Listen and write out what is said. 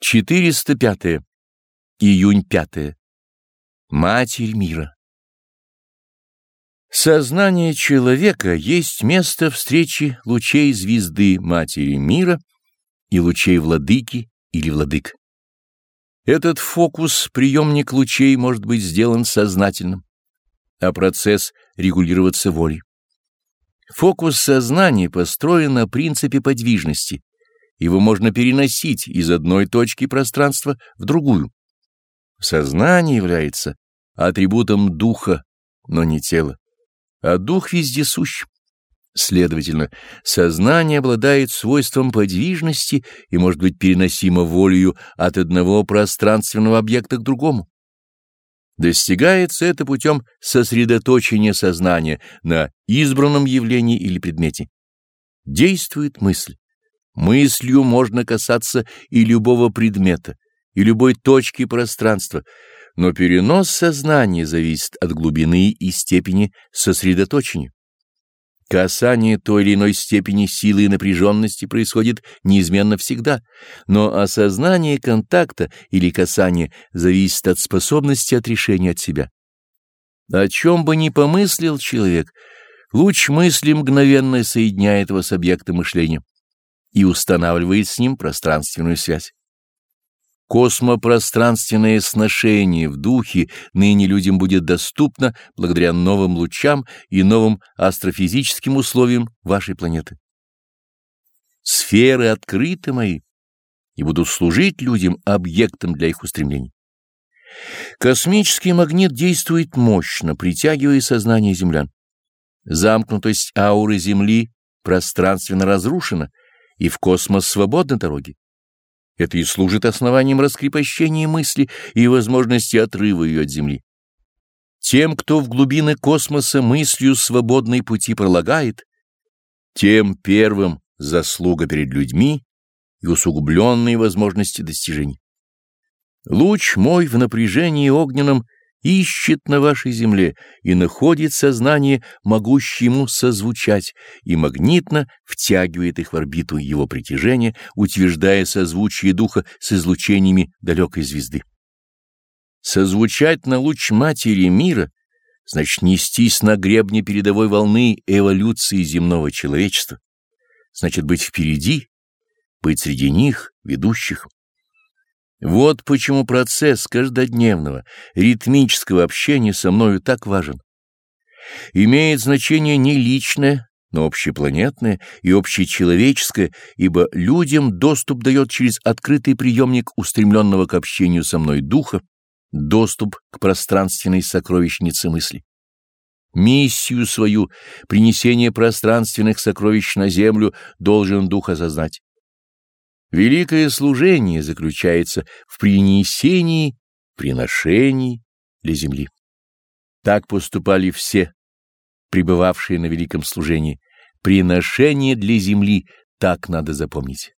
405. Июнь 5. Матерь мира. Сознание человека есть место встречи лучей звезды Матери мира и лучей владыки или владык. Этот фокус, приемник лучей, может быть сделан сознательным, а процесс регулироваться волей. Фокус сознания построен на принципе подвижности, его можно переносить из одной точки пространства в другую. Сознание является атрибутом духа, но не тела, а дух вездесущ. Следовательно, сознание обладает свойством подвижности и может быть переносимо волею от одного пространственного объекта к другому. Достигается это путем сосредоточения сознания на избранном явлении или предмете. Действует мысль. Мыслью можно касаться и любого предмета, и любой точки пространства, но перенос сознания зависит от глубины и степени сосредоточения. Касание той или иной степени силы и напряженности происходит неизменно всегда, но осознание контакта или касания зависит от способности отрешения от себя. О чем бы ни помыслил человек, луч мысли мгновенно соединяет его с объектом мышления и устанавливает с ним пространственную связь. Космопространственное сношение в духе ныне людям будет доступно благодаря новым лучам и новым астрофизическим условиям вашей планеты. Сферы открыты мои и будут служить людям объектом для их устремлений. Космический магнит действует мощно, притягивая сознание землян. Замкнутость ауры Земли пространственно разрушена, и в космос свободны дороги. Это и служит основанием раскрепощения мысли и возможности отрыва ее от Земли. Тем, кто в глубины космоса мыслью свободной пути пролагает, тем первым заслуга перед людьми и усугубленные возможности достижений. Луч мой в напряжении огненном — ищет на вашей земле и находит сознание, могущее ему созвучать, и магнитно втягивает их в орбиту его притяжения, утверждая созвучие духа с излучениями далекой звезды. Созвучать на луч матери мира значит нестись на гребне передовой волны эволюции земного человечества, значит быть впереди, быть среди них, ведущих. Вот почему процесс каждодневного, ритмического общения со мною так важен. Имеет значение не личное, но общепланетное и общечеловеческое, ибо людям доступ дает через открытый приемник устремленного к общению со мной духа, доступ к пространственной сокровищнице мысли. Миссию свою, принесение пространственных сокровищ на землю, должен дух осознать. Великое служение заключается в принесении, приношении для земли. Так поступали все, пребывавшие на великом служении. Приношение для земли, так надо запомнить.